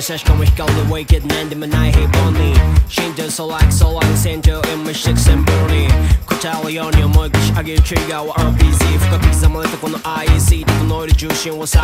eine Session, ich glaube, we get nennt I hate Bonnie. Schien so like so lang sind du immer schick Symboli. Kotalion, ihr mögt ich agi Trigger wa RPG. Fuck ich sammle von IEC, die neue Jushin was